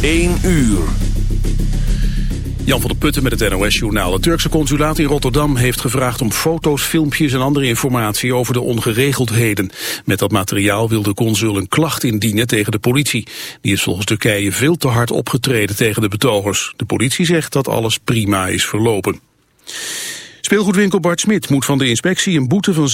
1 uur. Jan van der Putten met het NOS-journaal. Het Turkse consulaat in Rotterdam heeft gevraagd om foto's, filmpjes en andere informatie over de ongeregeldheden. Met dat materiaal wil de consul een klacht indienen tegen de politie. Die is volgens Turkije veel te hard opgetreden tegen de betogers. De politie zegt dat alles prima is verlopen. Speelgoedwinkel Bart Smit moet van de inspectie een boete van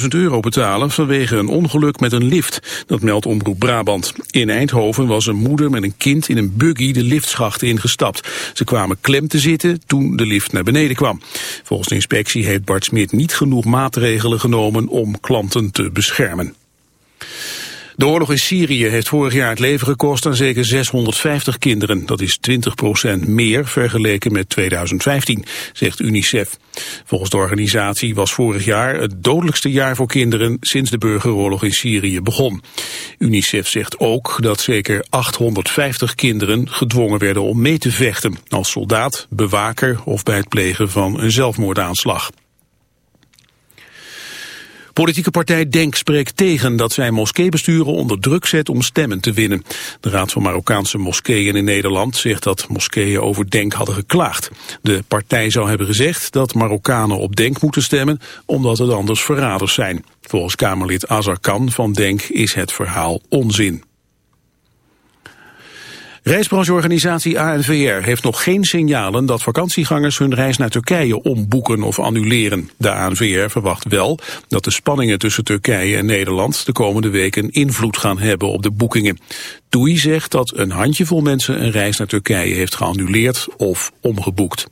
27.000 euro betalen vanwege een ongeluk met een lift. Dat meldt Omroep Brabant. In Eindhoven was een moeder met een kind in een buggy de liftschacht ingestapt. Ze kwamen klem te zitten toen de lift naar beneden kwam. Volgens de inspectie heeft Bart Smit niet genoeg maatregelen genomen om klanten te beschermen. De oorlog in Syrië heeft vorig jaar het leven gekost aan zeker 650 kinderen. Dat is 20% meer vergeleken met 2015, zegt UNICEF. Volgens de organisatie was vorig jaar het dodelijkste jaar voor kinderen sinds de burgeroorlog in Syrië begon. UNICEF zegt ook dat zeker 850 kinderen gedwongen werden om mee te vechten als soldaat, bewaker of bij het plegen van een zelfmoordaanslag. Politieke partij DENK spreekt tegen dat zij moskeebesturen onder druk zet om stemmen te winnen. De Raad van Marokkaanse Moskeeën in Nederland zegt dat moskeeën over DENK hadden geklaagd. De partij zou hebben gezegd dat Marokkanen op DENK moeten stemmen omdat het anders verraders zijn. Volgens Kamerlid Azarkan van DENK is het verhaal onzin. Reisbrancheorganisatie ANVR heeft nog geen signalen dat vakantiegangers hun reis naar Turkije omboeken of annuleren. De ANVR verwacht wel dat de spanningen tussen Turkije en Nederland de komende weken invloed gaan hebben op de boekingen. TUI zegt dat een handjevol mensen een reis naar Turkije heeft geannuleerd of omgeboekt.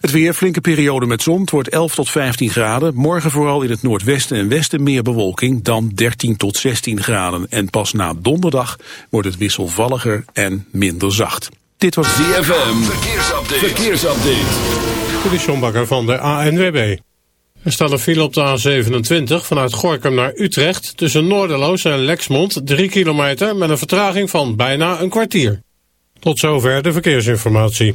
Het weer, flinke periode met zon. Het wordt 11 tot 15 graden. Morgen vooral in het noordwesten en westen meer bewolking. Dan 13 tot 16 graden. En pas na donderdag wordt het wisselvalliger en minder zacht. Dit was ZFM. Verkeersupdate. Verkeersupdate. Dit is John Bakker van de ANWB. Er staat een file op de A27 vanuit Gorkum naar Utrecht... tussen Noorderloos en Lexmond, 3 kilometer... met een vertraging van bijna een kwartier. Tot zover de verkeersinformatie.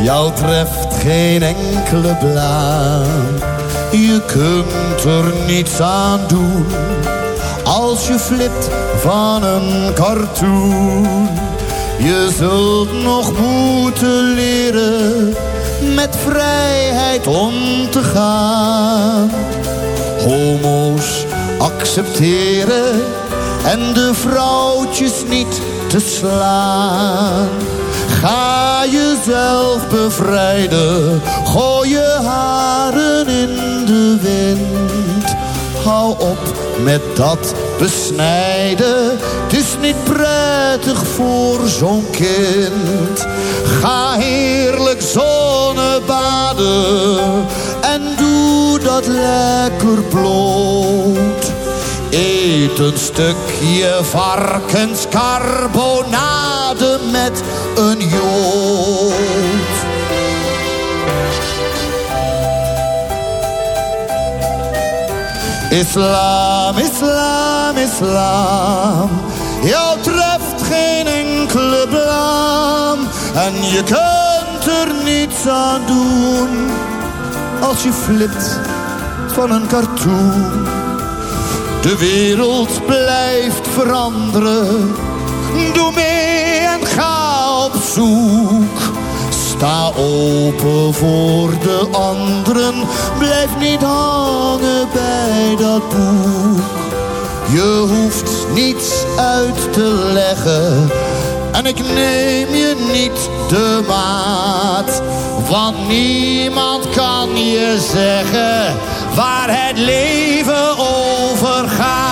Jou treft geen enkele blaam. Je kunt er niets aan doen. Als je flipt van een cartoon. Je zult nog moeten leren met vrijheid om te gaan. Homo's accepteren en de vrouwtjes niet te slaan. Ga jezelf bevrijden, gooi je haren in de wind. Hou op met dat besnijden, het is niet prettig voor zo'n kind. Ga heerlijk zonnebaden en doe dat lekker bloot. Eet een stukje varkenscarbonade met een jood. Islam, islam, islam. Jou treft geen enkele blaam. En je kunt er niets aan doen. Als je flipt van een cartoon. De wereld blijft veranderen. Doe mee en ga op zoek. Sta open voor de anderen. Blijf niet hangen bij dat boek. Je hoeft niets uit te leggen. En ik neem je niet de maat. Want niemand kan je zeggen waar het leven over gaat.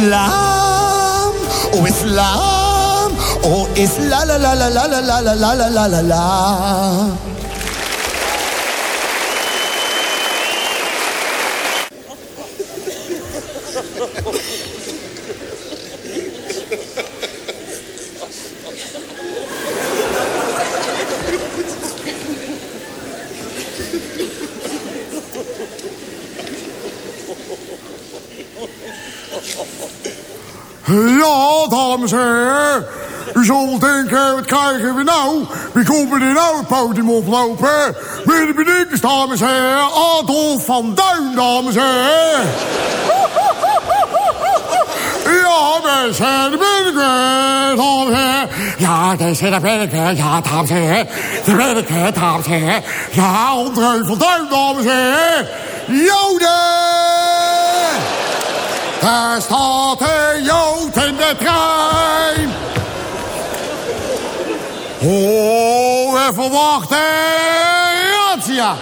Islam, oh, islam. Oh, islam, la la la la la la la la la la la. Ja, dames en heren. U zult denken, wat krijgen we nou? Wie komen er nou het podium oplopen? Meneer benieuwd, dames en heren. Adolf van Duin, dames en heren. Ja, mensen, daar ben ik weer, dames en heren. Ja, deze, daar ben ik weer. Ja, dames en heren. Daar ben ik weer, dames en heren. Ja, André van Duin, dames en heren. Joden! Daar staat een Jood in de trein. Oh, even wachten. Razzia.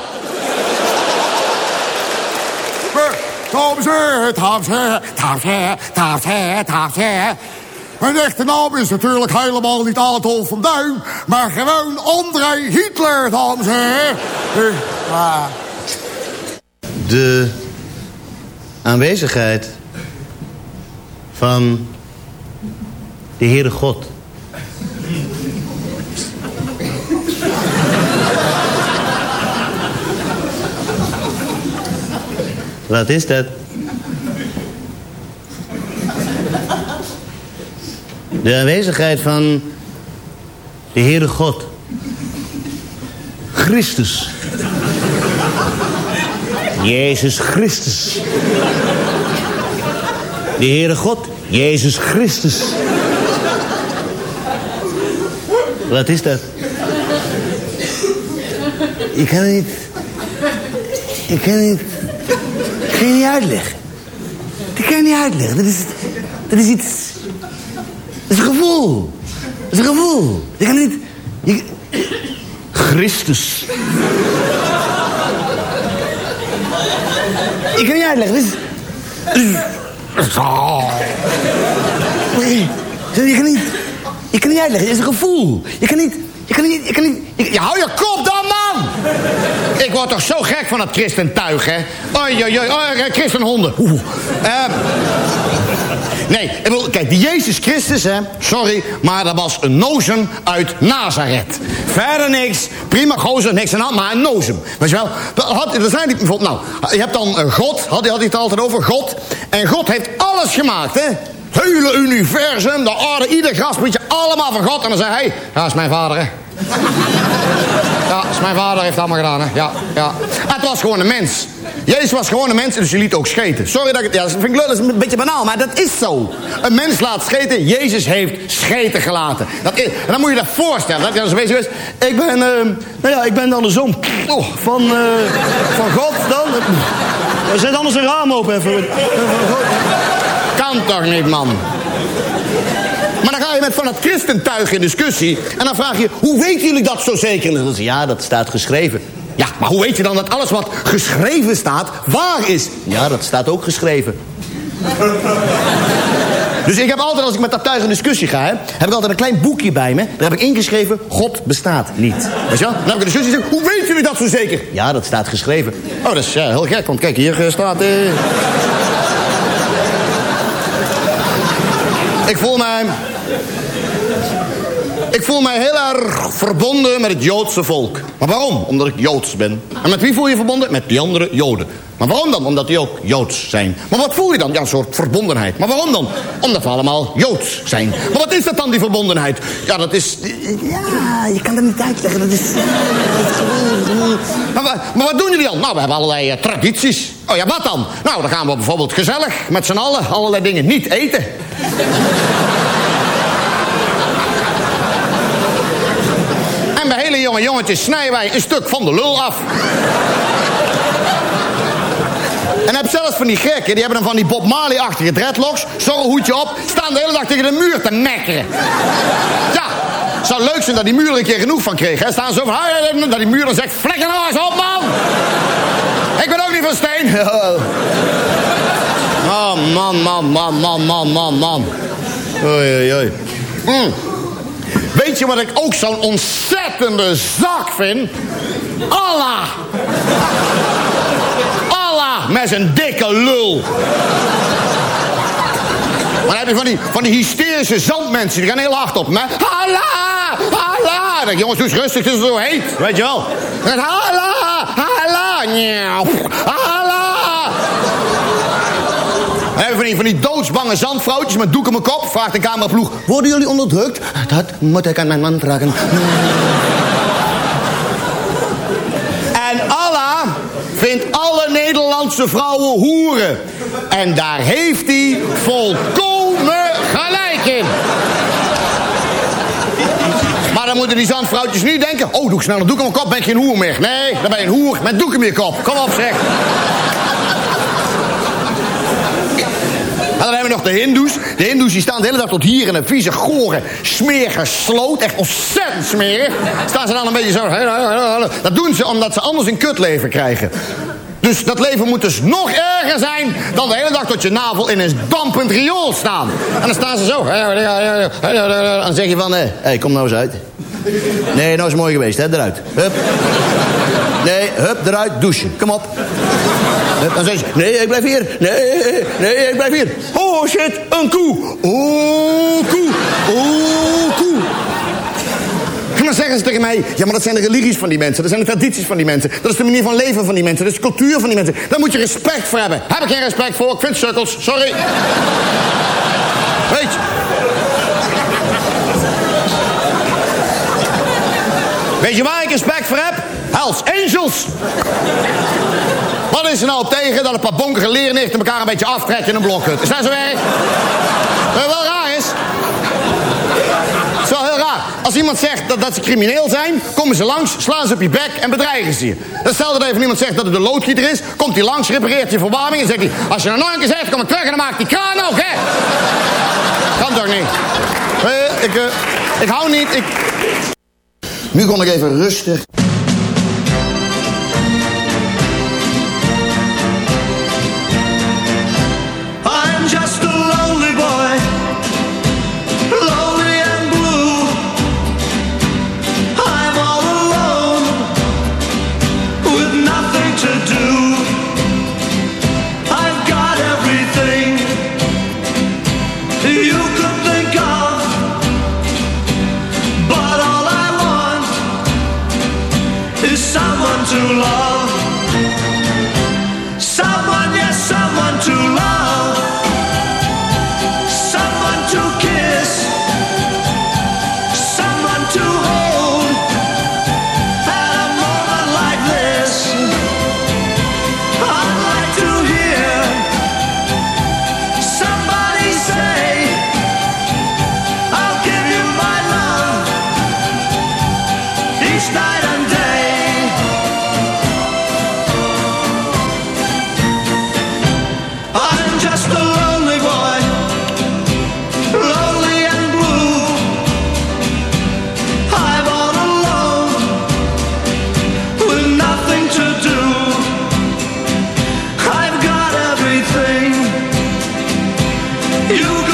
Dames en heren, dames en heren, dames en heren, dames en heren, dames en heren. Mijn echte naam is natuurlijk helemaal niet Adolf van Duin, maar gewoon André Hitler, dames en heren. Eh, ah. De aanwezigheid van de Heere God. Wat is dat? De aanwezigheid van de Heere God. Christus. Jezus Christus. De Heere God, Jezus Christus. Wat is dat? Ik kan het niet... Ik kan het niet... Ik kan je niet uitleggen. Dat kan niet uitleggen. Dat is, dat is iets... Dat is een gevoel. Dat is een gevoel. Je kan niet... Je, Christus. Ik kan niet uitleggen. Dat is... Nee, je kan niet... Je kan niet uitleggen, het is een gevoel. Je kan niet... Je kan niet... Je kan niet... Je, Ja, hou je kop dan, man! Ik word toch zo gek van het christentuig, hè? Oei, oei, oei, oei, christenhonden. Oeh. Ehm, nee, kijk, die Jezus Christus, hè, sorry, maar dat was een nozem uit Nazareth. Verder niks, prima gozer, niks de hand, maar een nozem. Weet je wel, dat had, zijn die, nou, je hebt dan een God, had, hij het altijd over, God. En God heeft alles gemaakt, hè? Het hele universum, de aarde, ieder grasprietje, allemaal van God. En dan zei hij, dat is mijn vader, hè. Ja, is mijn vader heeft allemaal gedaan, hè. Ja, ja. Het was gewoon een mens. Jezus was gewoon een mens, dus je liet ook scheten. Sorry dat ik. Ja, dat vind ik leuk, dat is een beetje banaal, maar dat is zo. Een mens laat scheten, Jezus heeft scheten gelaten. Dat is, en dan moet je dat voorstellen. Dat je dan zo bezig is. Ik ben, eh, nou ja, ik ben dan de zoon oh, van, eh, van God dan. Zet anders een raam open even. Kan toch niet, man? Maar dan ga je met van het christentuig in discussie. En dan vraag je, hoe weten jullie dat zo zeker? En dan ze, ja, dat staat geschreven. Ja, maar hoe weet je dan dat alles wat geschreven staat waar is? Ja, dat staat ook geschreven. Dus ik heb altijd, als ik met dat tuig in discussie ga... Heb ik altijd een klein boekje bij me. Daar heb ik ingeschreven, God bestaat niet. Weet je wel? Dan heb ik een discussie hoe weten jullie dat zo zeker? Ja, dat staat geschreven. Oh, dat is ja, heel gek, want kijk, hier eh, staat... eh, Ik voel mij... Voel mij heel erg verbonden met het Joodse volk. Maar waarom? Omdat ik Joods ben. En met wie voel je verbonden? Met die andere Joden. Maar waarom dan? Omdat die ook Joods zijn. Maar wat voel je dan? Ja, een soort verbondenheid. Maar waarom dan? Omdat we allemaal Joods zijn. Maar wat is dat dan, die verbondenheid? Ja, dat is... Ja, je kan dat niet uitleggen. Dat is... Maar, maar wat doen jullie dan? Nou, we hebben allerlei eh, tradities. Oh ja, wat dan? Nou, dan gaan we bijvoorbeeld gezellig met z'n allen allerlei dingen niet eten. En bij hele jonge jongetjes snijden wij een stuk van de lul af. En heb zelfs van die gekken, die hebben dan van die Bob Marley-achtige dreadlocks. Zo'n hoedje op, staan de hele dag tegen de muur te mekkeren. Ja, zou leuk zijn dat die muur een keer genoeg van kreeg. Hè. Staan zo van, dat die muur dan zegt, flikker nou eens op, man! Ik ben ook niet van steen. Oh, man, man, man, man, man, man, man. Oei, oei, oei. Mm. Weet je wat ik ook zo'n ontzettende zak vind? Allah! Allah met zijn dikke lul. Maar dan heb je van die, van die hysterische zandmensen, die gaan heel hard op hè? Allah! Allah! Dan jongens, doe eens rustig, het is zo heet, weet je wel. Gaat Allah! Allah! Dan hebben van die, van die doodsbange zandvrouwtjes met doek op mijn kop. Vraagt de cameraploeg, worden jullie onderdrukt? Dat moet ik aan mijn man vragen. En Allah vindt alle Nederlandse vrouwen hoeren. En daar heeft hij volkomen gelijk in. Maar dan moeten die zandvrouwtjes niet denken... oh, doe ik snel een doek mijn kop, ben ik geen hoer meer. Nee, dan ben je een hoer met doek in je kop. Kom op, zeg. En dan hebben we nog de hindoes. De hindoes die staan de hele dag tot hier in een vieze, gore, smerige sloot. Echt ontzettend smerig. Staan ze dan een beetje zo... Dat doen ze omdat ze anders een kutleven krijgen. Dus dat leven moet dus nog erger zijn... dan de hele dag tot je navel in een dampend riool staan. En dan staan ze zo. Dan zeg je van... Hé, kom nou eens uit. Nee, nou is mooi geweest, hè? Eruit. Hup. Nee, hup, eruit, douchen. Kom op. Dan zeg je, nee, ik blijf hier. Nee, nee, ik blijf hier. Oh, shit, een koe. Oh, koe. Oh, koe. En dan zeggen ze tegen mij, ja, maar dat zijn de religies van die mensen. Dat zijn de tradities van die mensen. Dat is de manier van leven van die mensen. Dat is de cultuur van die mensen. Daar moet je respect voor hebben. Heb ik geen respect voor. Ik vind sukkels. Sorry. Je. Weet je waar ik respect voor heb? Hells Angels. Wat is er nou tegen dat een paar bonkige leernichten elkaar een beetje aftrekken in een blokhut? Is dat zo erg? Wat wel raar is? Het is wel heel raar. Als iemand zegt dat, dat ze crimineel zijn, komen ze langs, slaan ze op je bek en bedreigen ze je. Dan stel dat even iemand zegt dat het een loodgieter is, komt hij langs, repareert je verwarming en zegt hij... Als je nou nog een keer zegt, kom ik terug en dan maakt die kraan ook, hè? Kan toch niet? Eh, ik, eh, ik hou niet, ik... Nu kon ik even rustig... you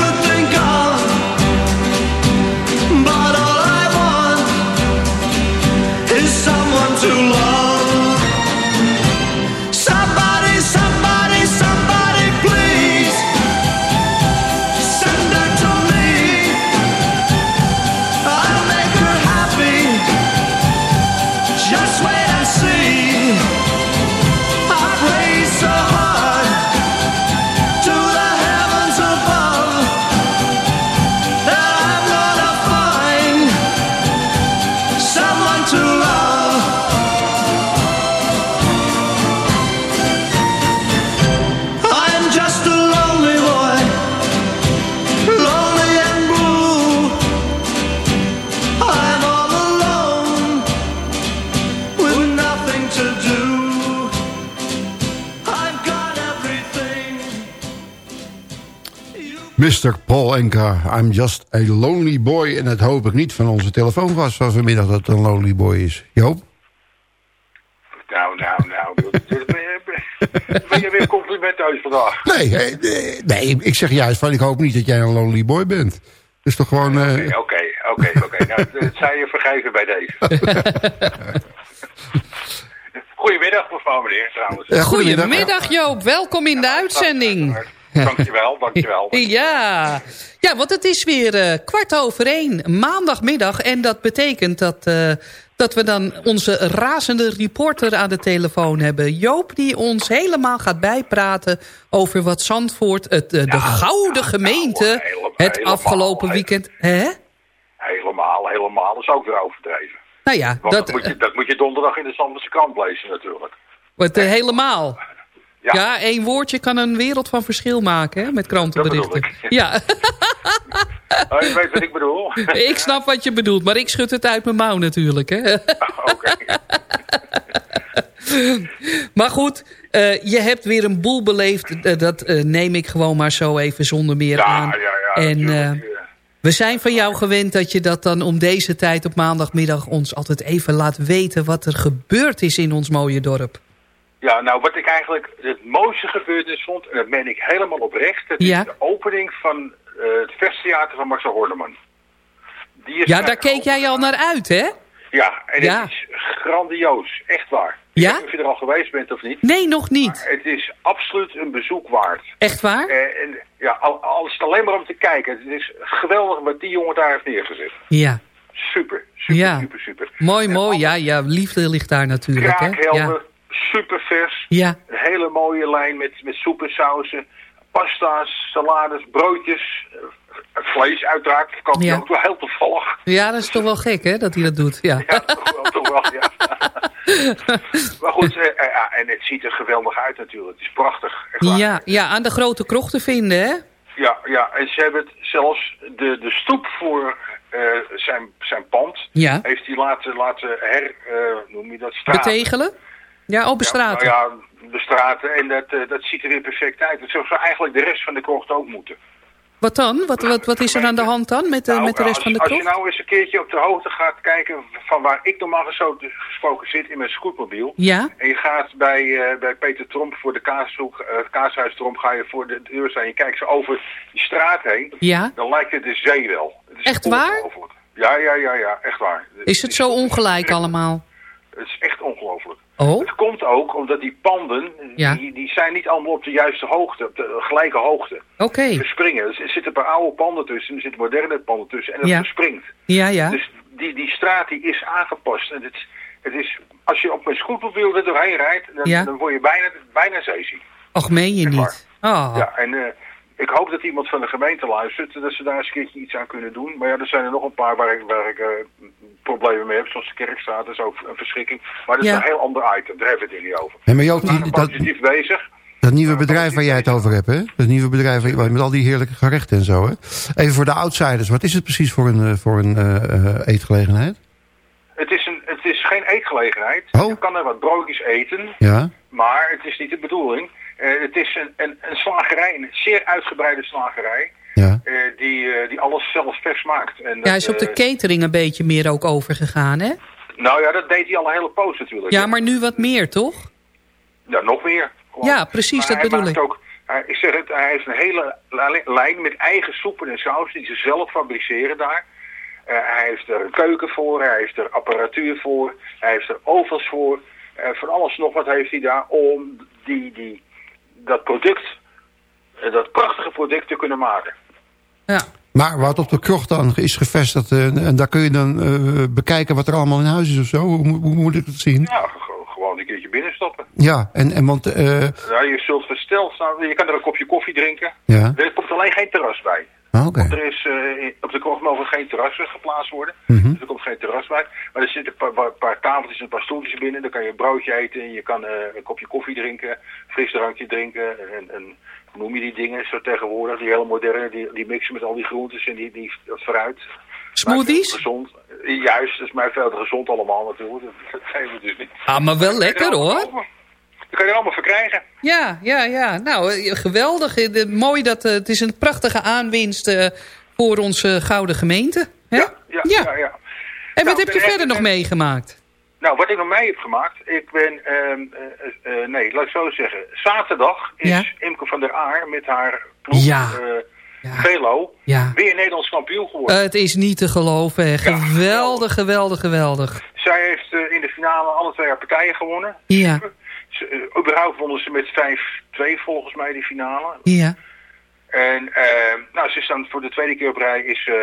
Mr. Paul Enka, I'm just a lonely boy. En dat hoop ik niet van onze telefoongast van vanmiddag dat het een lonely boy is. Joop? Nou, nou, nou. Ben je weer complimenteus vandaag? Nee, nee, nee, ik zeg juist van ik hoop niet dat jij een lonely boy bent. Dus toch gewoon... eh, Oké, oké, oké. Nou, het zij je vergeven bij deze. Goedemiddag, mevrouw meneer, trouwens. Goedemiddag Joop, welkom in de uitzending. Dankjewel, dankjewel. Ja. ja, want het is weer eh, kwart over één, maandagmiddag. En dat betekent dat, eh, dat we dan onze razende reporter aan de telefoon hebben. Joop, die ons helemaal gaat bijpraten over wat Zandvoort, het, eh, de gouden gemeente, het helemaal, afgelopen weekend... Hè? Helemaal, helemaal. Dat is ook weer overdreven. Nou ja, dat, dat, moet je, dat moet je donderdag in de Zandvoortse krant lezen natuurlijk. wat, helemaal. Ja. Ja. één woordje kan een wereld van verschil maken hè, met krantenberichten. Ja, Oh, je weet wat ik bedoel. ik snap wat je bedoelt, maar ik schud het uit mijn mouw natuurlijk. Hè. maar goed, eh, je hebt weer een boel beleefd. Eh, dat eh, neem ik gewoon maar zo even zonder meer Ja, aan. ja, ja, en we zijn van jou gewend dat je dat dan om deze tijd op maandagmiddag... ons altijd even laat weten wat er gebeurd is in ons mooie dorp. Ja, nou wat ik eigenlijk het mooiste gebeurtenis vond, en dat meen ik helemaal oprecht, dat Ja. is de opening van eh, het Vesttheater van Marcel Horneman. Die is Ja, daar keek jij al naar uit, hè? Ja, en Ja. het is grandioos, echt waar. Ja? Ik weet niet of je er al geweest bent of niet. Nee, nog niet. Het is absoluut een bezoek waard. Echt waar? Eh, en, ja, al, al is het alleen maar om te kijken. Het is geweldig wat die jongen daar heeft neergezet. Ja. Super, super, Ja. super, super. Mooi, mooi. Ja, ja, liefde ligt daar natuurlijk, hè? Kraakhelder, Ja. Super vers. Ja. Een hele mooie lijn met, met soep en sausen. Pasta's, salades, broodjes. eh, Vlees uiteraard. Hij Ja. ook wel heel toevallig. ja, dat is toch wel gek, hè, dat hij dat doet. Ja. Wel toch wel, ja. maar goed, eh, eh, ja, en het ziet er geweldig uit natuurlijk. Het is prachtig. Ja, ja, aan de grote krocht te vinden, hè? Ja, ja, en ze hebben het zelfs de, de stoep voor zijn, zijn pand... Ja. heeft hij laten, laten her... eh, noem je dat? Betegelen? Ja, op bestraten. Ja, nou ja, bestraten. En dat, eh, dat ziet er weer perfect uit. Dat zou eigenlijk de rest van de krocht ook moeten. Wat dan? Wat, wat, wat is er aan de hand dan met de, Nou, met de rest als, van de Als je krocht? nou eens een keertje op de hoogte gaat kijken van waar ik normaal gesproken zit in mijn scootmobiel. Ja? En je gaat bij, eh, bij Peter Tromp voor de kaashoek, eh kaashuis Tromp, ga je voor de deur staan. Je kijkt zo over die straat heen. Ja? Dan lijkt het de zee wel. Het is Echt waar? Ja, ja, ja, ja, echt waar. Is het zo ongelijk allemaal? Het is echt ongelooflijk. Oh? Het komt ook omdat die panden, Ja. die, die zijn niet allemaal op de juiste hoogte, op de gelijke hoogte. Oké. Verspringen. Er zitten een paar oude panden tussen, er zitten moderne panden tussen en het Ja. verspringt. Ja, ja. Dus die, die straat die is aangepast. En het, het is, als je op een scootmobiel er doorheen rijdt, dan, Ja. dan word je bijna, bijna zeeziek. Och, meen je niet? Oh. Ja, en eh, ik hoop dat iemand van de gemeente luistert, dat ze daar eens een keertje iets aan kunnen doen. Maar ja, er zijn er nog een paar waar ik, waar ik eh, problemen mee heb, zoals de Kerkstraat, dat is ook een verschrikking. Maar dat is Ja. een heel ander item, daar hebben we het hier niet over. Nee, maar Joop, die- dat- positief bezig. Dat nieuwe bedrijf waar jij het over hebt, hè? Dat nieuwe bedrijf waar- met al die heerlijke gerechten en zo, hè? Even voor de outsiders, wat is het precies voor een, eh, voor een eh, eh, eetgelegenheid? Het is, een, het is geen eetgelegenheid. Oh. Je kan er wat broodjes eten, Ja? maar het is niet de bedoeling. Eh, het is een, een, een slagerij, een zeer uitgebreide slagerij, Ja. eh, die, eh, die alles zelf vers maakt. En Ja, dat, hij is op de catering een beetje meer ook overgegaan, hè? Nou ja, dat deed hij al een hele poos natuurlijk. Ja, maar nu wat meer, toch? Ja, nog meer. Gewoon. Ja, precies, Maar dat hij bedoel maakt ik. Ook, Hij, ik zeg het, hij heeft een hele li- lijn met eigen soepen en sausen die ze zelf fabriceren daar. Eh, hij heeft er een keuken voor, hij heeft er apparatuur voor, hij heeft er ovens voor. Eh, van alles nog wat heeft hij daar om die, die, dat product, eh, dat prachtige product te kunnen maken. Maar wat op de krocht dan is gevestigd... eh, en daar kun je dan eh, bekijken wat er allemaal in huis is of zo? Hoe, moet- hoe moet ik het zien? Ja, ge- gewoon een keertje binnenstappen. Ja, en, en want... eh, Ja, je zult versteld staan, je kan er een kopje koffie drinken. Ja. Er komt alleen geen terras bij. Ah. Want er is, eh, op de mogen geen terrassen geplaatst worden. Mhm. Dus er komt geen terras bij. Maar er zitten een paar, tafeltjes en een paar stoeltjes binnen. Dan kan je een broodje eten en je kan eh, een kopje koffie drinken. Frisdrankje drinken. En, en hoe noem je die dingen zo tegenwoordig? Die hele moderne, die, die mixen met al die groentes en die, die, dat fruit. Smoothies? Gezond. Juist, dat is mij veel te gezond allemaal natuurlijk. Dat geven we dus niet. Ah, maar wel lekker hoor. Dat kan je allemaal verkrijgen. Ja, ja, ja. Nou, eh, geweldig. Eh, Mooi dat eh, het is een prachtige aanwinst voor onze gouden gemeente. Hè? Ja, ja, ja. En wat Nou, heb je de- verder nog meegemaakt? Nou, wat ik nog mee heb gemaakt, ik ben, ehm, eh, eh, nee, laat ik zo zeggen. Zaterdag is Ja. Imke van der Aar met haar ploeg, Ja. Velo, weer Nederlands kampioen geworden. het is niet te geloven. hè. Geweldig, geweldig, geweldig. Zij heeft in de finale alle twee haar partijen gewonnen. Ja, überhaupt wonnen ze met 5-2 volgens mij die finale. ja. En eh, nou, ze is dan voor de tweede keer op rij is eh,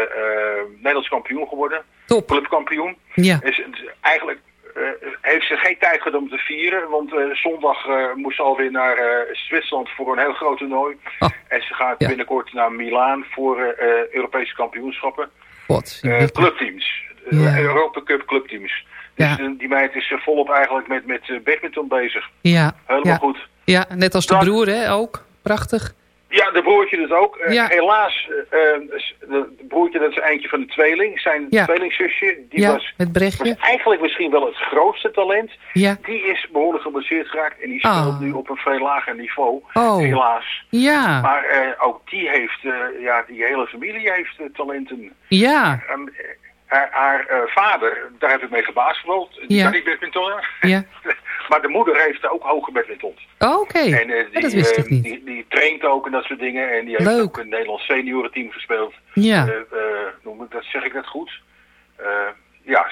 Nederlands kampioen geworden. Top. Clubkampioen. Ja. Ze- ze- eigenlijk eh, heeft ze geen tijd gehad om te vieren. Want eh, zondag eh, moest ze alweer naar eh, Zwitserland voor een heel groot toernooi. Oh. En ze gaat binnenkort naar Milaan voor eh, eh, Europese kampioenschappen. Eh, clubteams. Ja. Eh, Europa Cup clubteams. Dus Ja. eh, die meid is eh, volop eigenlijk met, met eh, badminton bezig. Ja. Helemaal ja. goed. Ja, net als de Dan- broer hè, ook. Prachtig. Ja, de broertje dus ook. Ja. Helaas, de, broertje dat is eentje van de tweeling. Zijn tweelingzusje, die ja, was, was eigenlijk misschien wel het grootste talent. Ja. Die is behoorlijk geblesseerd geraakt en die Ah. speelt nu op een veel lager niveau. Oh. Helaas. Ja. Maar ook die heeft, ja, die hele familie heeft talenten. Ja. Ehm, eh, haar haar eh, vader, daar heb ik mee gebasketbald. Die Ja. kan niet badminton. Ja. maar de moeder heeft ook hoge badminton. Oh, Oké. En eh, Ja, die, dat wist eh, ik niet. Die, die traint ook en dat soort dingen. En die heeft Leuk. ook een Nederlands seniorenteam gespeeld. Ja. Noem ik dat, zeg ik dat goed? Ja,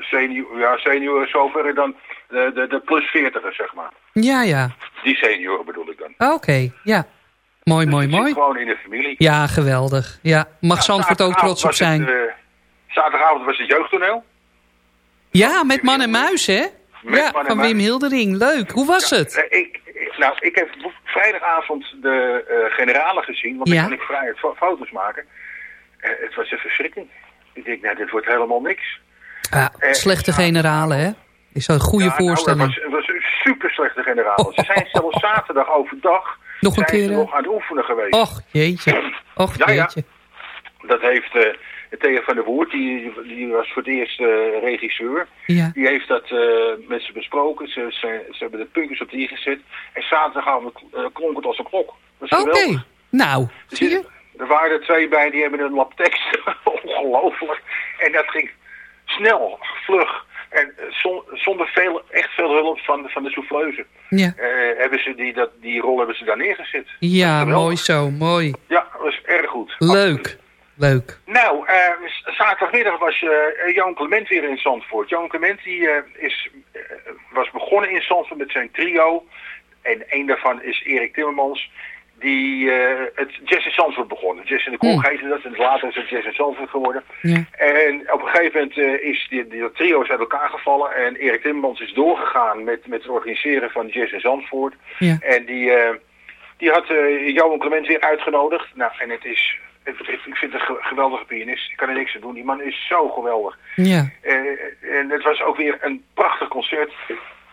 senior, ja, senioren zover dan de, de, de plus 40 zeg maar. Ja, ja. Die senioren bedoel ik dan. Oké, ja. Mooi, mooi, Die zit mooi. gewoon in de familie. Ja, geweldig. Ja, mag Zandvoort ook trots op zijn. het, zaterdagavond was het jeugdtoneel. Ja, met man en muis, hè? Met Ja, van Wim. Hildering. Leuk. Hoe was het? Eh, ik, nou, ik heb vrijdagavond de eh generalen gezien, want Ja. dan kan ik vrij fo- foto's maken. Eh, het was een verschrikking. Ik denk, nou, dit wordt helemaal niks. Ja, slechte generalen, hè? Is een goede Ja, nou, voorstelling. het, was, het was een super slechte generaal. Ze zijn zelfs zaterdag overdag Nog een keer, nog aan het oefenen geweest. Och, jeetje. Och, jeetje. Dat heeft Thea van der Woert, die, die was voor het eerst eh, regisseur. Ja. Die heeft dat eh, met ze besproken. Ze, ze, ze hebben de puntjes op de i gezet. En zaterdagavond eh, klonk het als een klok. Oké. Nou, zie je? Er waren er twee bij, die hebben een lap tekst. Ongelooflijk. En dat ging snel, vlug. En zon- zonder veel, echt veel hulp van, van de souffleuse. Ja. Hebben ze die, dat, die rol hebben ze daar neergezet. Ja, mooi zo. Mooi. Ja, dat was erg goed. Leuk. Leuk. Nou, eh, z- zaterdagmiddag was eh Johan Clement weer in Zandvoort. Johan Clement die, eh, is, eh, was begonnen in Zandvoort met zijn trio. En een daarvan is Erik Timmermans. Die het Jazz in Zandvoort begonnen. Jazz in de Kroeg Hmm. heette dat. En later is het Jazz in Zandvoort geworden. Ja. En op een gegeven moment is die, die, dat trio is uit elkaar gevallen. En Erik Timmermans is doorgegaan met, met het organiseren van Jazz in Zandvoort. Ja. En die, die had Johan Clement weer uitgenodigd. Nou, en het is... ik vind het een ge- geweldige pianist. Ik kan er niks aan doen. Die man is zo geweldig. Ja. Eh, en het was ook weer een prachtig concert.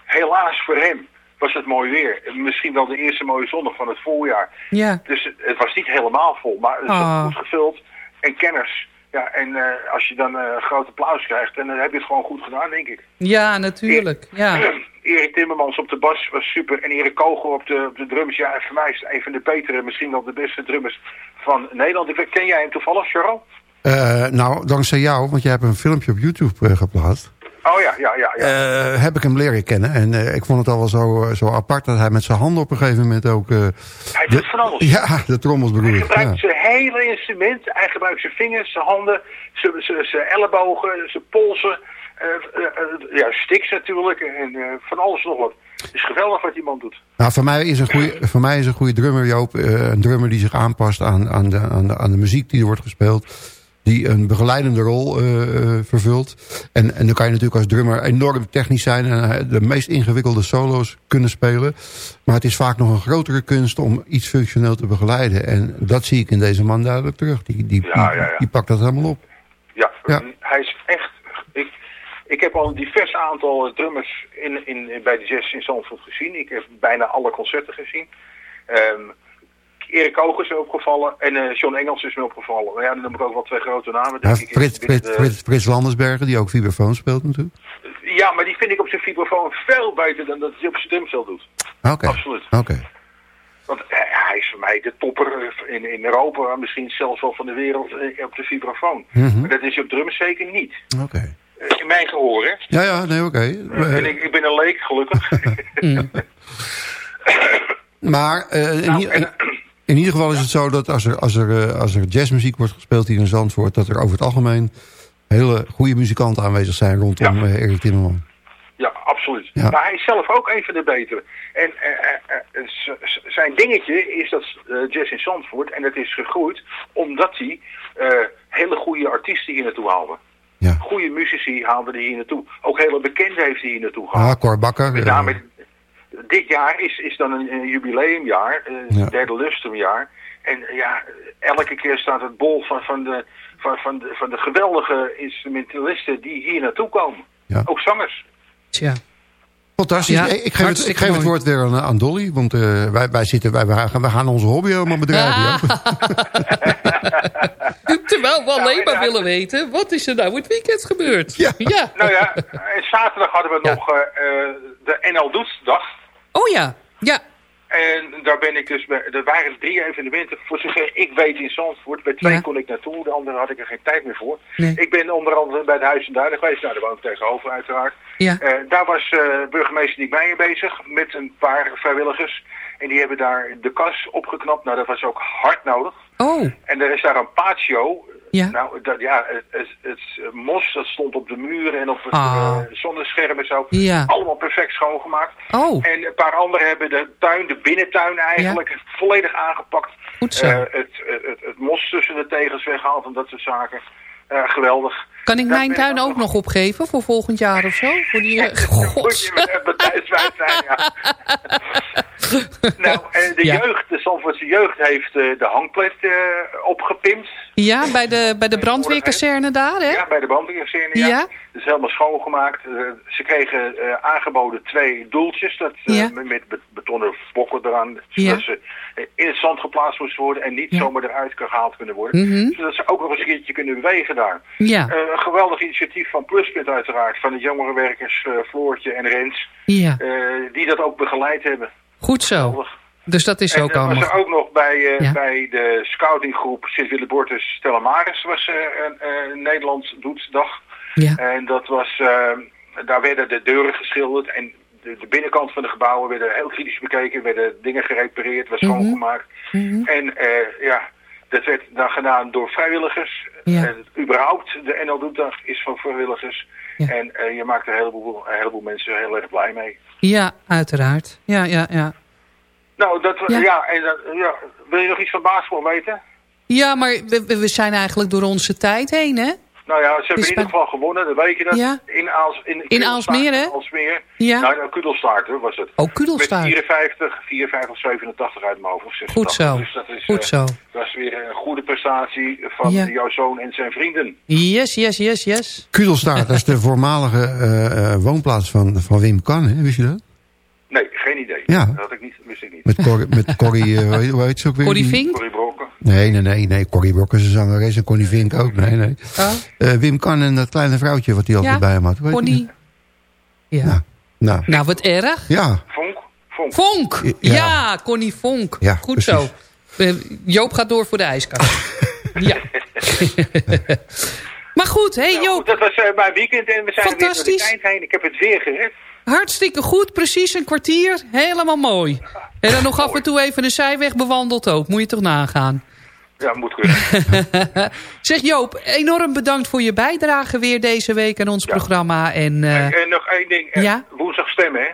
Helaas voor hem was het mooi weer. Misschien wel de eerste mooie zondag van het voorjaar. Ja. Dus het- het was niet helemaal vol, maar het was Ah. goed gevuld. En kenners. Ja, en eh, als je dan eh, een groot applaus krijgt, dan heb je het gewoon goed gedaan, denk ik. Ja, natuurlijk. Ja. Erik Timmermans op de bas was super. En Erik Kogel op de, op de drums. Ja, en voor mij is het een van de betere, misschien wel de beste drummers van Nederland. Ik weet- Ken jij hem toevallig, Charles? Eh, nou, dankzij jou, want jij hebt een filmpje op YouTube geplaatst. Oh ja, ja, ja. ja. eh, heb ik hem leren kennen. En eh, ik vond het al wel zo, eh, zo apart dat hij met zijn handen op een gegeven moment ook... Hij doet van alles. Ja, de trommels Hij bedoel ik. gebruikt zijn hele instrument. Hij gebruikt zijn vingers, zijn handen, zijn, zijn, zijn ellebogen, zijn polsen. ja, sticks natuurlijk. En van alles nog wat. Het is geweldig wat die man doet. Nou, voor mij is een goede, voor mij is een goede drummer, Joop, een drummer die zich aanpast aan, aan, de, aan, de, aan de muziek die er wordt gespeeld. Die een begeleidende rol eh, eh, vervult. En, en dan kan je natuurlijk als drummer enorm technisch zijn en eh, de meest ingewikkelde solo's kunnen spelen. Maar het is vaak nog een grotere kunst om iets functioneel te begeleiden. En dat zie ik in deze man duidelijk terug. Die, die, Ja, ja, ja. die pakt dat helemaal op. Ja, Ja. hij is echt... Ik, ik heb al een divers aantal drummers in, in, bij de jazz in Zandvoort gezien. Ik heb bijna alle concerten gezien. Ehm Erik Koog is me opgevallen en eh, John Engels is me opgevallen. Maar ja, dan noem ik ook wel twee grote namen. Ja, Denk ik, Frits, binnen Frits, de- Frits, Frits Landersbergen, die ook vibrafoon speelt natuurlijk. Ja, maar die vind ik op zijn vibrafoon veel beter dan dat hij op zijn drumstel doet. Oké. Absoluut. Oké. Want eh, hij is voor mij de topper in, in Europa, misschien zelfs wel van de wereld eh, op de vibrafoon. Mhm. Maar dat is op drums zeker niet. Oké. Eh, In mijn gehoor, hè. Ja, ja, nee, oké. En ik, ik ben een leek, gelukkig. Maar eh, in, Nou, i- in, ieder geval is het zo dat als er, als, er, eh, als er jazzmuziek wordt gespeeld hier in Zandvoort... dat er over het algemeen hele goede muzikanten aanwezig zijn rondom eh, Erik Timmerman. Ja, absoluut. Ja. Maar hij is zelf ook een van de betere. En eh, zijn dingetje is dat jazz in Zandvoort. En dat is gegroeid omdat hij hele goede artiesten hier naartoe haalde. Ja. Goede muzici haalde hij hier naartoe. Ook hele bekende heeft hij hier naartoe gehaald. Ah, Cor Bakker. Met name dit jaar is, is dan een, een jubileumjaar, eh, Ja. het derde lustrumjaar. En eh, ja, elke keer staat het bol van, van, de, van, van, de, van de geweldige instrumentalisten die hier naartoe komen. Ja. Ook zangers. Tja. Fantastisch. Ja, ik geef, het, ik geef het woord weer aan, aan Dolly. Want eh, wij, wij, zitten, wij, wij, gaan, wij gaan onze hobby helemaal bedrijven. Ah. Joop. Terwijl we alleen maar willen weten, wat is er nou het weekend gebeurd? Ja. ja. Nou ja, en zaterdag hadden we nog eh, eh, de NL Doetsdag. Oh ja, ja. En daar ben ik dus bij, er waren drie evenementen, voor zover ik weet in Zandvoort. Bij twee Ja. kon ik naartoe, de andere had ik er geen tijd meer voor. Nee. Ik ben onder andere bij het Huis en Duinen geweest, nou daar woon ik tegenover uiteraard. Ja. Eh, daar was eh, burgemeester Nick Meijer bezig met een paar vrijwilligers. En die hebben daar de kas opgeknapt, nou dat was ook hard nodig. Oh, En er is daar een patio. Ja. Nou, dat, ja, het, het, het mos dat stond op de muren en op het Ah. eh, zonnescherm en zo. Ja. Allemaal perfect schoongemaakt. Oh. En een paar anderen hebben de tuin, de binnentuin eigenlijk, volledig aangepakt. Goed zo. Eh, het, het, het, mos tussen de tegels weggehaald en dat soort zaken. Eh, geweldig. Kan ik mijn tuin ook nog opgeven voor volgend jaar of zo? Voor die, eh, gods. zijn, ja. nou, en de Ja. jeugd, de Zandvoortse jeugd heeft eh, de hangplet eh, opgepimpt. Ja, bij de, bij de brandweerkazerne daar, hè? Ja, bij de brandweerkazerne, ja. Ja. Dat is helemaal schoongemaakt. Eh, ze kregen eh, aangeboden twee doeltjes dat, eh, Ja. met- met be- betonnen bokken eraan. Zodat ze eh, in het zand geplaatst moesten worden en niet zomaar eruit gehaald kunnen worden. Mhm. Zodat ze ook nog eens een keertje kunnen bewegen daar. Ja. Eh, een geweldig initiatief van Pluspunt uiteraard. Van de jongerenwerkers uh, Floortje en Rens. Ja. eh, die dat ook begeleid hebben. Goed zo. Geweldig. Dus dat is en ook er was allemaal. er ook nog bij, eh, Ja. bij de scoutinggroep Sint-Willebortus Stella Maris was eh, een eh, Nederland Doetsdag. Ja. En dat was, eh, daar werden de deuren geschilderd en de, de binnenkant van de gebouwen werden heel kritisch bekeken, werden dingen gerepareerd, was Mhm. schoongemaakt. Mhm. En eh, ja, dat werd dan gedaan door vrijwilligers. Ja. En überhaupt, de NL Doetdag is van vrijwilligers. Ja. En eh, je maakt er een heleboel, een heleboel mensen heel erg blij mee. Ja, uiteraard. Ja, ja, ja. Nou, dat, Ja. ja. en dat, ja, wil je nog iets van basketbal weten? Ja, maar we- we zijn eigenlijk door onze tijd heen, hè? Nou ja, ze hebben in ieder geval gewonnen, dan weet je dat. Ja. In, Aals, in, In Aalsmeer, hè? Aalsmeer. Ja. Nou, nou Kudelstaart hoor, was het. Oh, Kudelstaart. Met 54, 54 of 87 uit mijn hoofd. Of 86. Goed zo. Dus dat is, Goed eh, zo. Dat is weer een goede prestatie van Ja. jouw zoon en zijn vrienden. Yes, yes, yes, yes. Kudelstaart, dat is de voormalige eh, eh, woonplaats van, van Wim Kan, hè? wist je dat? Nee, geen idee. Ja. Dat had ik niet, wist ik niet. Met, Cor, met Corrie, eh, hoe heet- ze ook weer? Corrie Vink? Corrie Brokken. Nee, nee, nee, nee. Corrie Brokken is een zangeres en Connie Vink ook. Nee, nee. Oh. Eh, Wim Kan en dat kleine vrouwtje wat hij altijd Ja, bij hem had. Connie. Ja. Nou, nou, Nou, wat erg. ja. Vonk? Vonk. Vonk. Ja. Ja, Connie Vonk. Ja, Goed precies. zo. Eh, Joop gaat door voor de ijskast. ja. maar goed, hey Joop. dat was mijn weekend en we zijn weer door Fantastisch. het eind heen. Ik heb het weer gered. Hartstikke goed, precies een kwartier. Helemaal mooi. En dan nog af en toe even een zijweg bewandeld ook. Moet je toch nagaan. Ja, moet kunnen. Zeg Joop, enorm bedankt voor je bijdrage weer deze week aan ons programma. En, eh, En nog één ding. eh, Ja? Woensdag stemmen, hè?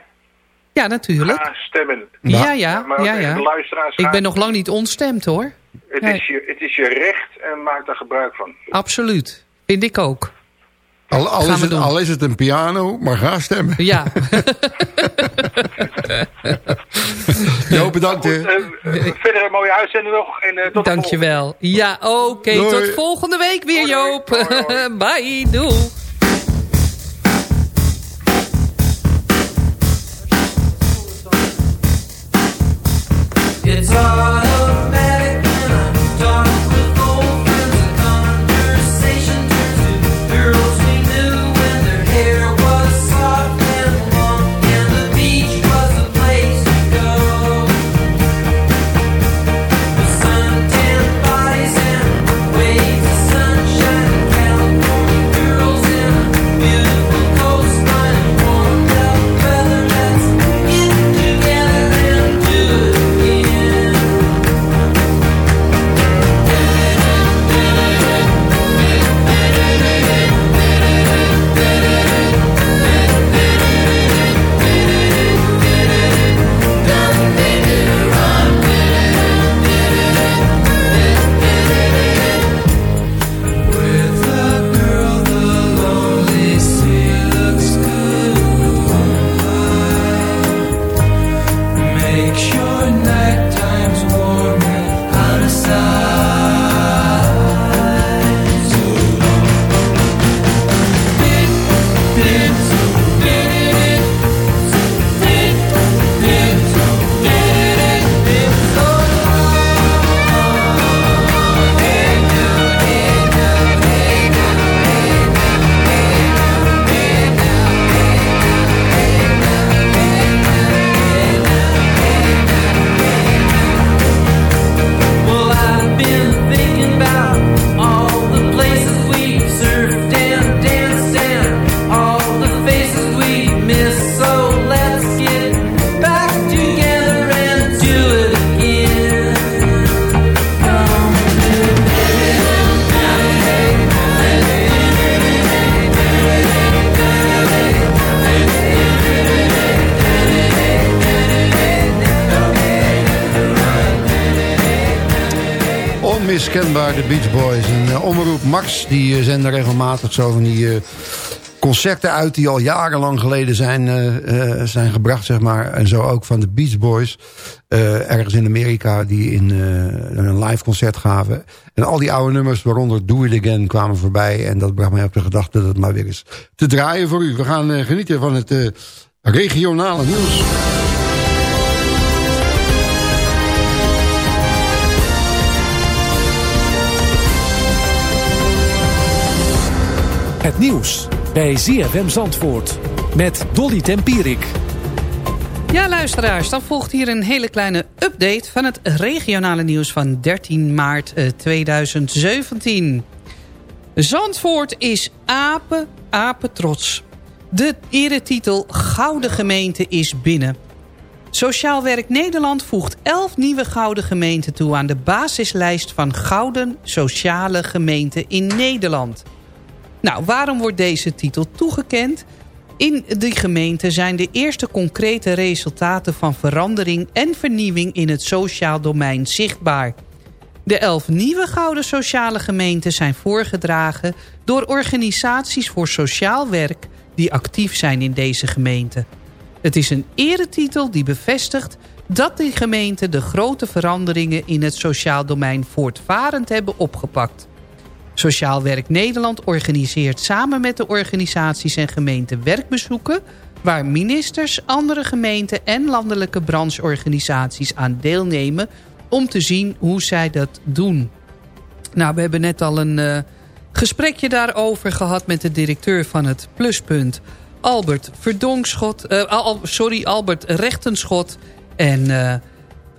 ja, natuurlijk. Ga stemmen. Ja, ja, Maar ja, even ja. de luisteraars Ik ben nog lang niet ontstemd hoor. Het, Nee. is je, het is je recht en maak daar gebruik van. Absoluut. Vind ik ook. Al, is het, al is het een piano, maar ga stemmen. Ja. Jo, bedankt. hè. Eh, eh, verder een mooie uitzending nog. En, eh, tot Dankjewel. Ja, oké. Tot volgende week weer Joop. Bye, doei. It's Die eh, zenden regelmatig zo van die eh, concerten uit... die al jarenlang geleden zijn, eh, zijn gebracht, zeg maar. En zo ook van de Beach Boys. ergens in Amerika, die in een live concert gaven. En al die oude nummers, waaronder Do It Again, kwamen voorbij. En dat bracht mij op de gedachte dat het maar weer eens te draaien voor u. We gaan genieten van het regionale nieuws. Het nieuws bij ZFM Zandvoort met Dolly Tempierik. Ja, luisteraars, dan volgt hier een hele kleine update... van het regionale nieuws van 13 maart eh, 2017. Zandvoort is apen, apen trots. De eretitel Gouden Gemeente is binnen. Sociaal Werk Nederland voegt 11 nieuwe gouden gemeenten toe... aan de basislijst van gouden sociale gemeenten in Nederland. Nou, waarom wordt deze titel toegekend? In die gemeente zijn de eerste concrete resultaten van verandering en vernieuwing in het sociaal domein zichtbaar. De elf nieuwe gouden sociale gemeenten zijn voorgedragen door organisaties voor sociaal werk die actief zijn in deze gemeente. Het is een eretitel die bevestigt dat die gemeenten de grote veranderingen in het sociaal domein voortvarend hebben opgepakt. Sociaal Werk Nederland organiseert samen met de organisaties en gemeenten werkbezoeken... waar ministers, andere gemeenten en landelijke brancheorganisaties aan deelnemen... om te zien hoe zij dat doen. Nou, we hebben net al een uh, gesprekje daarover gehad... met de directeur van het Pluspunt, Albert Verdonkschot... Al, sorry, Albert Rechtenschot... En uh,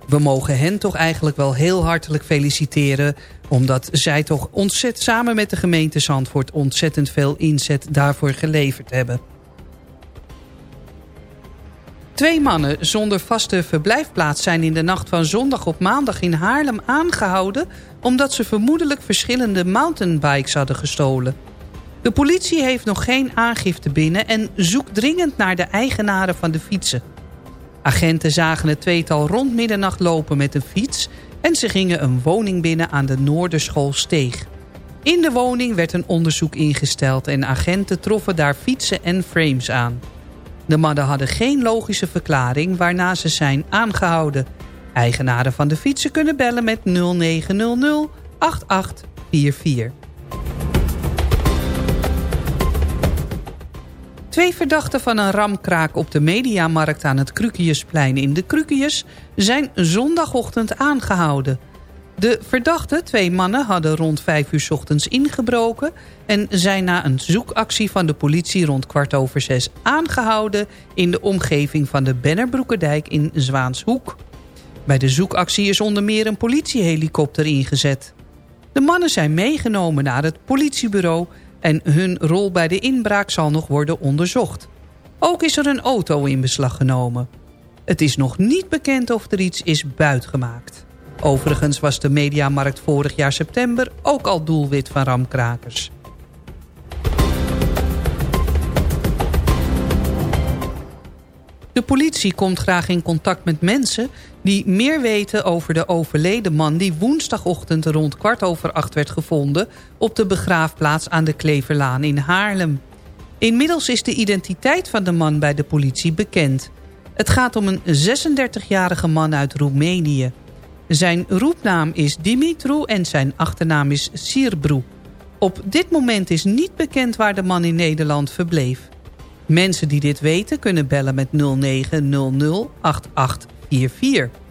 We mogen hen toch eigenlijk wel heel hartelijk feliciteren... omdat zij toch ontzettend samen met de gemeente Zandvoort... ontzettend veel inzet daarvoor geleverd hebben. Twee mannen zonder vaste verblijfplaats zijn in de nacht van zondag op maandag in Haarlem aangehouden... omdat ze vermoedelijk verschillende mountainbikes hadden gestolen. De politie heeft nog geen aangifte binnen en zoekt dringend naar de eigenaren van de fietsen. Agenten zagen het tweetal rond middernacht lopen met een fiets... en ze gingen een woning binnen aan de Noorderschoolsteeg. In de woning werd een onderzoek ingesteld... en agenten troffen daar fietsen en frames aan. De mannen hadden geen logische verklaring waarna ze zijn aangehouden. Eigenaren van de fietsen kunnen bellen met 0900 8844. Twee verdachten van een ramkraak op de Mediamarkt aan het Krukiusplein in de Krukius zijn zondagochtend aangehouden. De verdachten, twee mannen, hadden rond vijf uur ochtends ingebroken... en zijn na een zoekactie van de politie rond kwart over zes aangehouden... in de omgeving van de Bennerbroekerdijk in Zwaanshoek. Bij de zoekactie is onder meer een politiehelikopter ingezet. De mannen zijn meegenomen naar het politiebureau... en hun rol bij de inbraak zal nog worden onderzocht. Ook is er een auto in beslag genomen. Het is nog niet bekend of er iets is buitgemaakt. Overigens was de mediamarkt vorig jaar september ook al doelwit van ramkrakers. De politie komt graag in contact met mensen die meer weten over de overleden man... die woensdagochtend rond kwart over acht werd gevonden... op de begraafplaats aan de Kleverlaan in Haarlem. Inmiddels is de identiteit van de man bij de politie bekend. Het gaat om een 36-jarige man uit Roemenië. Zijn roepnaam is Dimitru en zijn achternaam is Sirbru. Op dit moment is niet bekend waar de man in Nederland verbleef. Mensen die dit weten kunnen bellen met 0900 8844.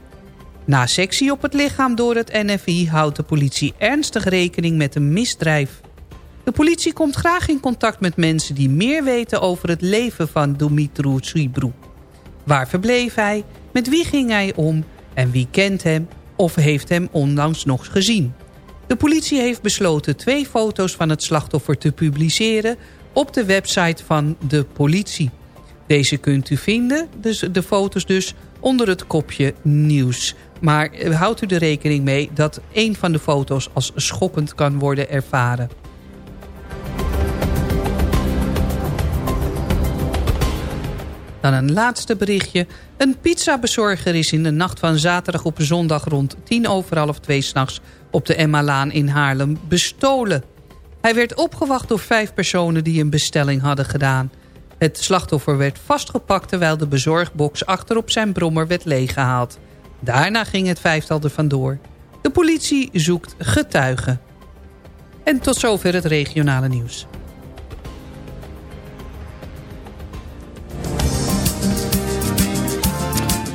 Na sectie op het lichaam door het NFI houdt de politie ernstig rekening met een misdrijf. De politie komt graag in contact met mensen die meer weten over het leven van Dumitru Sibru. Waar verbleef hij? Met wie ging hij om? En wie kent hem of heeft hem onlangs nog gezien? De politie heeft besloten twee foto's van het slachtoffer te publiceren op de website van de politie. Deze kunt u vinden, dus de foto's dus, onder het kopje nieuws. Maar eh, houdt u er rekening mee dat een van de foto's als schokkend kan worden ervaren. Dan een laatste berichtje. Een pizzabezorger is in de nacht van zaterdag op zondag rond tien over half twee s'nachts op de Emma-laan in Haarlem bestolen. Hij werd opgewacht door vijf personen die een bestelling hadden gedaan. Het slachtoffer werd vastgepakt terwijl de bezorgbox achterop zijn brommer werd leeggehaald. Daarna ging het vijftal er vandoor. De politie zoekt getuigen. En tot zover het regionale nieuws.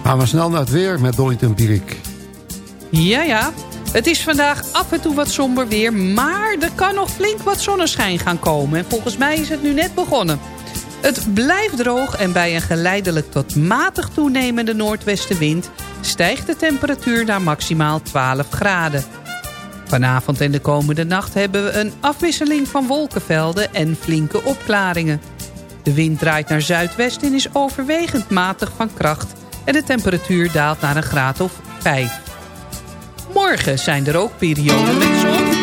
Gaan we snel naar het weer met Dolly Tempierik. Ja, ja. Het is vandaag af en toe wat somber weer, maar er kan nog flink wat zonneschijn gaan komen. En volgens mij is het nu net begonnen. Het blijft droog en bij een geleidelijk tot matig toenemende noordwestenwind... stijgt de temperatuur naar maximaal 12 graden. Vanavond en de komende nacht hebben we een afwisseling van wolkenvelden en flinke opklaringen. De wind draait naar zuidwest en is overwegend matig van kracht... en de temperatuur daalt naar een graad of 5. Morgen zijn er ook perioden met zon.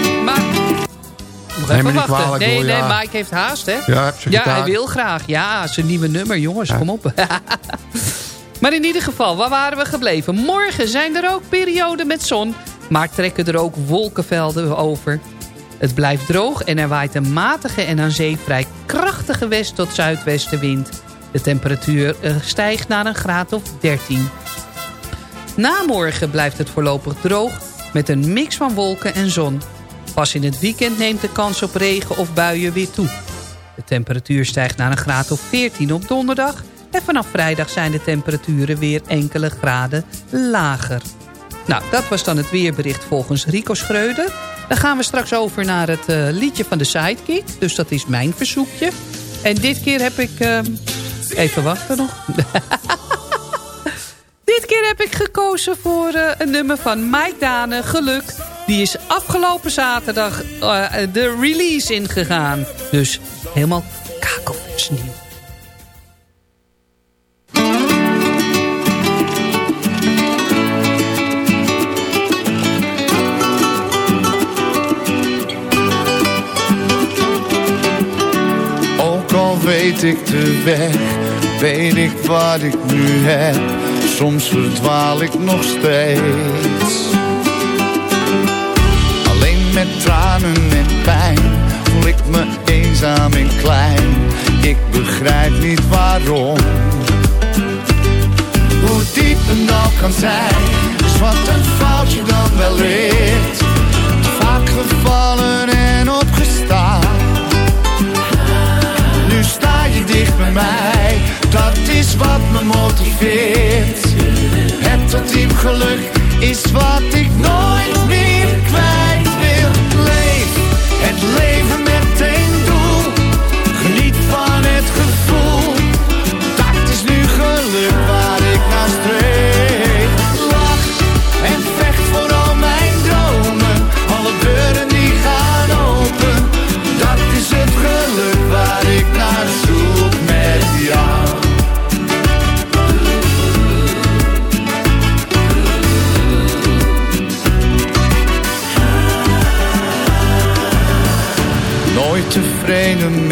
Nog even wachten. kwalijk, nee, hoor, nee, ja. Mike heeft haast, hè? Ja, ja hij wil graag. Ja, zijn nieuwe nummer, jongens, kom op. maar in ieder geval, waar waren we gebleven? Morgen zijn er ook perioden met zon, maar trekken er ook wolkenvelden over. Het blijft droog en er waait een matige en aan zee vrij krachtige west- tot zuidwestenwind. De temperatuur eh, stijgt naar een graad of 13. Na morgen blijft het voorlopig droog met een mix van wolken en zon. Pas in het weekend neemt de kans op regen of buien weer toe. De temperatuur stijgt naar een graad of 14 op donderdag... en vanaf vrijdag zijn de temperaturen weer enkele graden lager. Nou, dat was dan het weerbericht volgens Rico Schreuder. Dan gaan we straks over naar het eh, liedje van de Sidekick. Dus dat is mijn verzoekje. En dit keer heb ik... eh, even wachten nog. Dit keer heb ik gekozen voor eh, een nummer van Mike Dane, Geluk. Die is afgelopen zaterdag eh, de release ingegaan. Dus helemaal kakelvers nieuw. Ook al weet ik de weg, weet ik wat ik nu heb. Soms verdwaal ik nog steeds. Tranen en pijn voel ik me eenzaam en klein. Ik begrijp niet waarom. Hoe diep een dal kan zijn, is wat een foutje dan wel leert. Te vaak gevallen en opgestaan. Nu sta je dicht bij mij, dat is wat me motiveert. Het ultiem geluk is wat ik nooit meer het leven met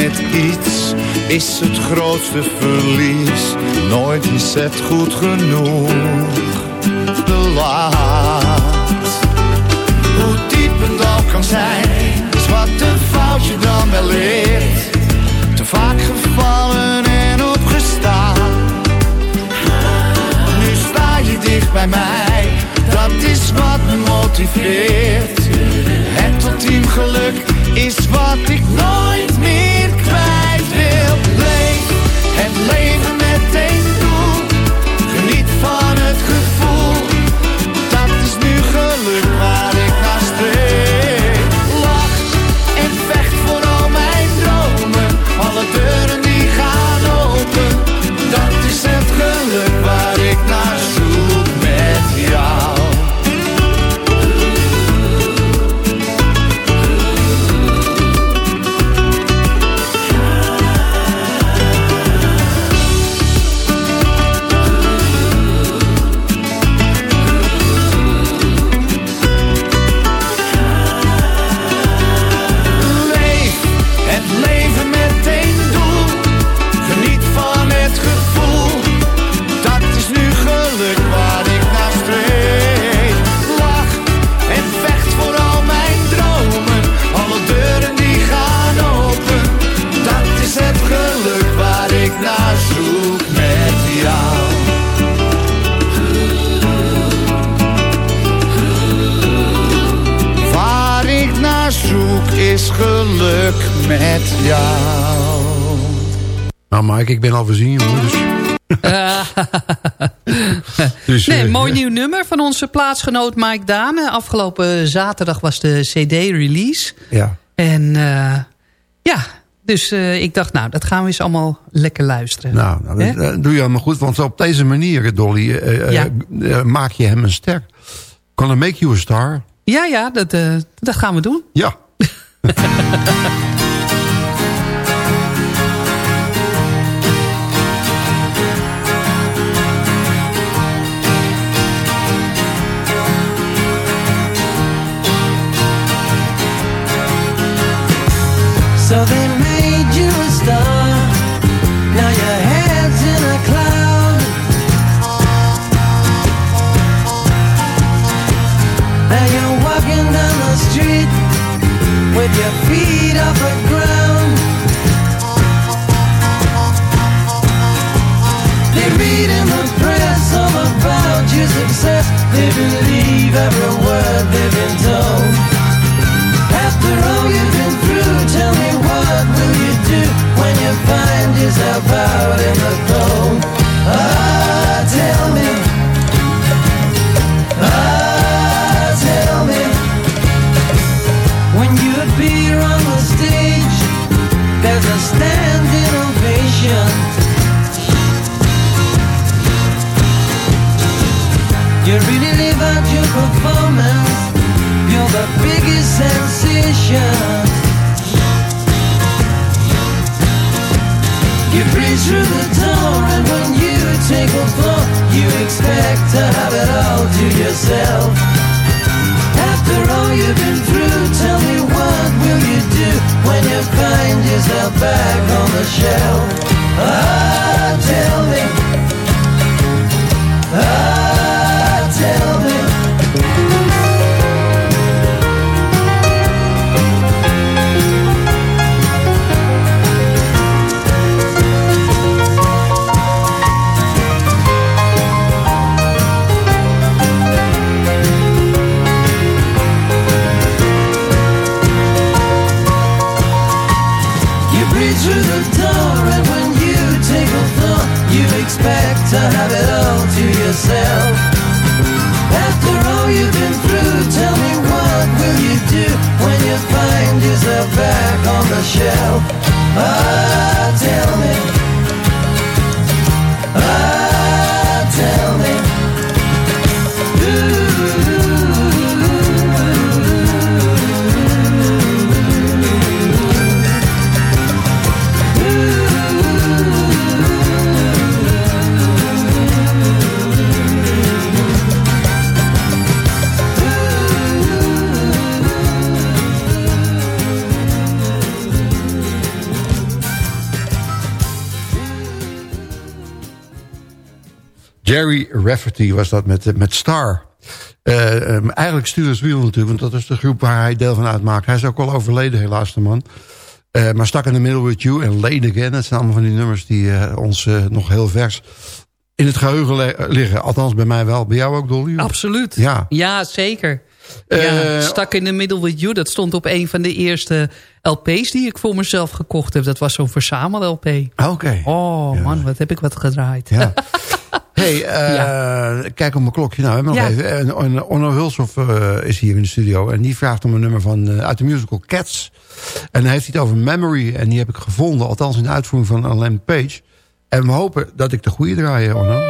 met iets is het grootste verlies. Nooit is het goed genoeg. Te laat. Hoe diep een dal kan zijn, is wat een foutje dan wel leert. Te vaak gevallen en opgestaan. Nu sta je dicht bij mij, dat is wat me motiveert. Het ultiem geluk is wat ik nooit meer kwijt wil. Leef het leven is geluk met jou. Nou Mike, ik ben al voorzien jongen. Dus, Dus, nee, eh, mooi nieuw nummer van onze plaatsgenoot Mike Dane. Afgelopen zaterdag was de CD-release. ja. En eh, ja, dus eh, ik dacht, nou, dat gaan we eens allemaal lekker luisteren. Nou, nou, dat, doe je allemaal goed. Want op deze manier, Dolly, Ja. maak je hem een ster. Can I make you a star? Ja, ja, dat, dat gaan we doen. Ja. So they with your feet off the ground. They read in the press all about your success. They believe every word they've been told. After all you've been through, tell me what will you do when you find yourself out in the cold? Ah, performance. You're the biggest sensation. You breeze through the door, and when you take a floor, you expect to have Rafferty was dat met, met Star. Eh, eh, eigenlijk Stuart Wheel natuurlijk, want dat is de groep waar hij deel van uitmaakt. Hij is ook al overleden helaas, de man. Eh, maar Stuck in the Middle with You en Late Again... dat zijn allemaal van die nummers die eh, ons nog heel vers in het geheugen liggen. Althans bij mij wel. Bij jou ook, Dolly? Absoluut. Ja. Ja, zeker. Ja, Stuck in the Middle with You, dat stond op een van de eerste LP's die ik voor mezelf gekocht heb. Dat was zo'n verzamel-LP. Oké. Oh man, wat heb ik wat gedraaid. Ja. hey, eh, kijk op mijn klokje. Nou, we hebben nog Ja. even. En, en Onno Hulshoff eh, is hier in de studio. En die vraagt om een nummer van, eh, uit de musical Cats. En dan heeft hij het over Memory. En die heb ik gevonden, althans in de uitvoering van Alain Page. En we hopen dat ik de goede draai, Onno.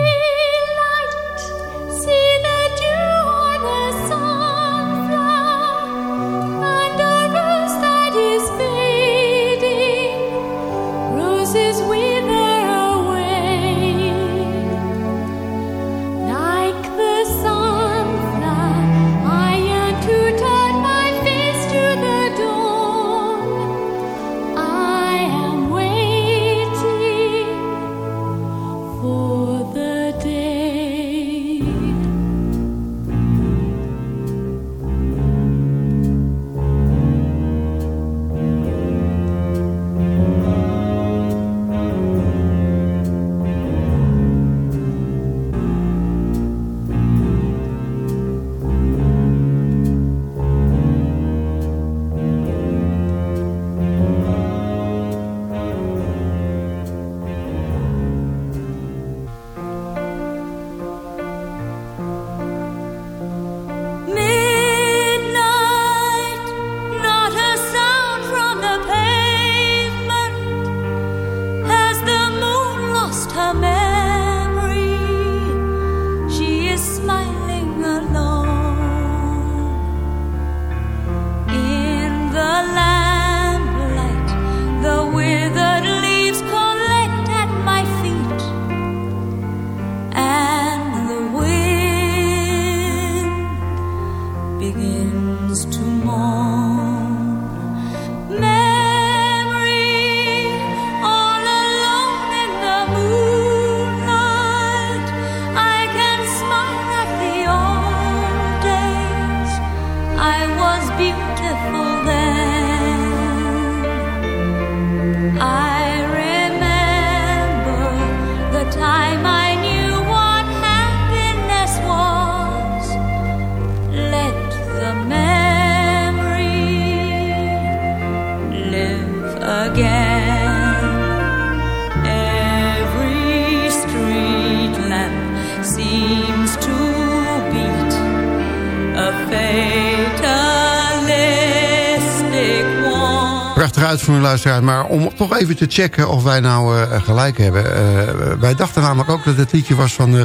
uit voor uw luisteraars. Maar om toch even te checken of wij nou eh, gelijk hebben. Eh, wij dachten namelijk ook dat het liedje was van eh,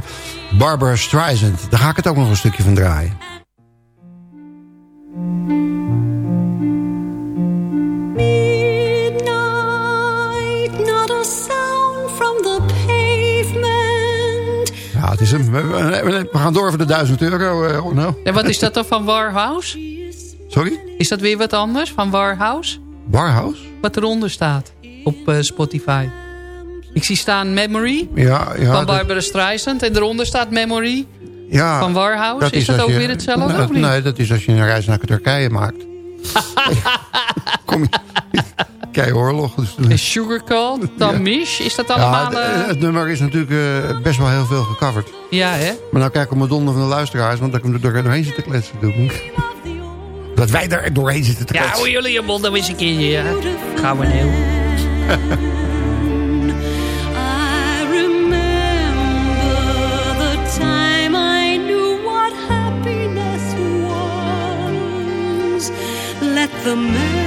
Barbara Streisand. Daar ga ik het ook nog een stukje van draaien. Midnight, not a sound from the pavement. Ja, het is een, we gaan door voor de 1000 euro. Oh. En wat is dat dan van Warhouse? Sorry? Is dat weer wat anders van Warhouse? Warhouse? Wat eronder staat op eh, Spotify. Ik zie staan Memory Ja, ja. van dat- Barbara Streisand. En eronder staat Memory ja, van Warhouse. is dat als ook je- weer hetzelfde of niet? Nee, dat is als je een reis naar Turkije maakt. Kom je... Kijk, oorlog. Dus, En Sugarcult, Tamish, is dat allemaal... Ja, eh, het, het nummer is natuurlijk eh, best wel heel veel gecoverd. ja, hè? Maar nou kijk ik op mijn donder van de luisteraars, want dat ik hem er doorheen zit te kletsen. Doe ik. Dat wij er doorheen zitten te Ja, kletsen. houden jullie je mond dan eens een keertje, ja. Gaan we heel. I remember the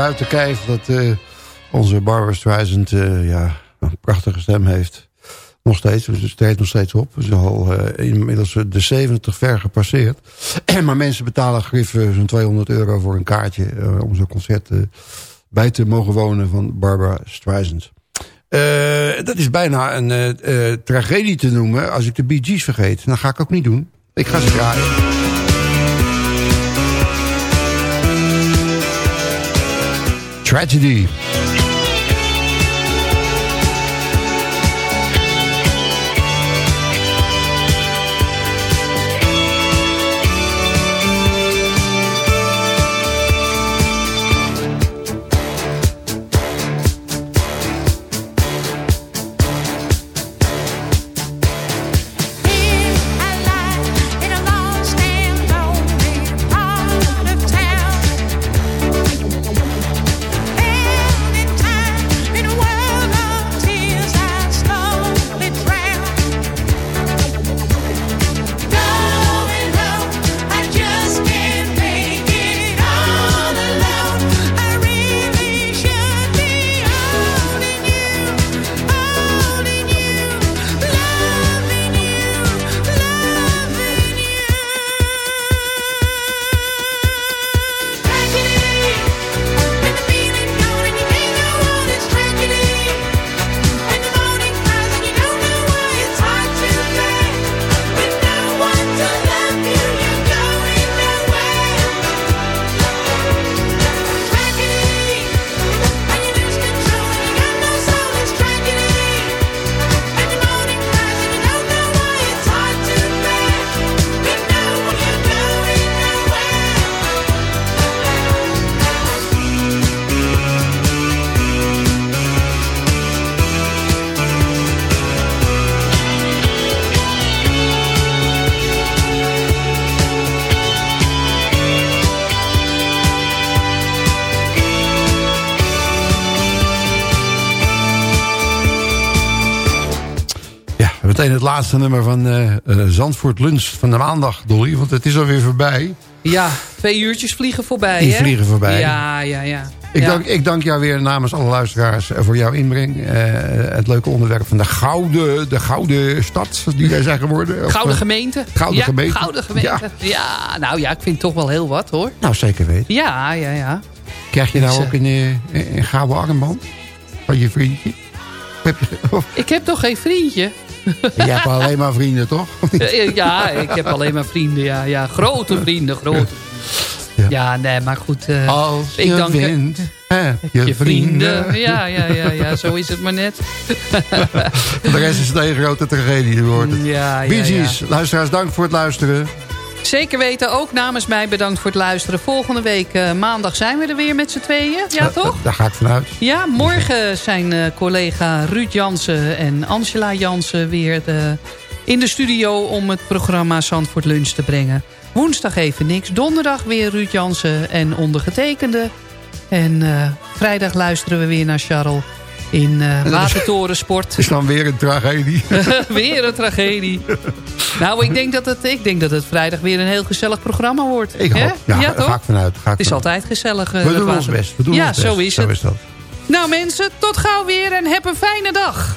buiten kijf dat eh, onze Barbara Streisand eh, ja, een prachtige stem heeft. Nog steeds, ze treedt nog steeds op. Ze is al eh, inmiddels de 70 ver gepasseerd. maar mensen betalen grif zo'n 200 euro voor een kaartje... om zo'n concert bij te mogen wonen van Barbara Streisand. Dat is bijna een tragedie te noemen als ik de Bee Gees vergeet. Dat ga ik ook niet doen. Ik ga ze draaien. Tragedy. Laatste nummer van eh, eh, Zandvoort Lunch van de maandag, Dolly. Want het is alweer voorbij. Ja, twee uurtjes vliegen voorbij, Die hè? vliegen voorbij. Ja, ja, ja. Ik, Ja. dank, ik dank jou weer namens alle luisteraars eh, voor jouw inbreng. Het leuke onderwerp van de gouden, de gouden stad, die wij zijn geworden. Gouden gemeente. Gouden ja, gemeente. Gouden gemeente. Ja. nou ja, ik vind toch wel heel wat, hoor. Nou, zeker weten. Ja, ja, ja. Krijg je nou Dus, ook een, een gouden armband van je vriendje? Heb je, of, Ik heb toch geen vriendje? Jij hebt alleen maar vrienden, toch? Ja, ik heb alleen maar vrienden. Ja, ja. Grote vrienden, grote. Ja, nee, maar goed. eh, Als ik je dank wint, heb je, je vrienden. vrienden. Ja, ja, ja, ja, zo is het maar net. De rest is het een grote tragedie geworden. Ja, ja, ja. luisteraars, dank voor het luisteren. Zeker weten, ook namens mij bedankt voor het luisteren. Volgende week eh, maandag zijn we er weer met z'n tweeën. Ja, toch? Daar ga ik vanuit. Ja, morgen zijn eh, collega Ruud Jansen en Angela Jansen weer eh, in de studio... om het programma Zandvoort Lunch te brengen. Woensdag even niks. Donderdag weer Ruud Jansen en ondergetekende. En vrijdag luisteren we weer naar Charles in eh Watertorensport. Is dan weer een tragedie. weer een tragedie. Nou, ik denk, dat het, ik denk dat het vrijdag weer een heel gezellig programma wordt. Ik hoop. Ja, toch? ga ik vanuit. Ga ik Het is vanuit. altijd gezellig. eh, We doen ons best. We doen ja, ons best. zo is Zo het. is dat. Nou mensen, tot gauw weer en heb een fijne dag.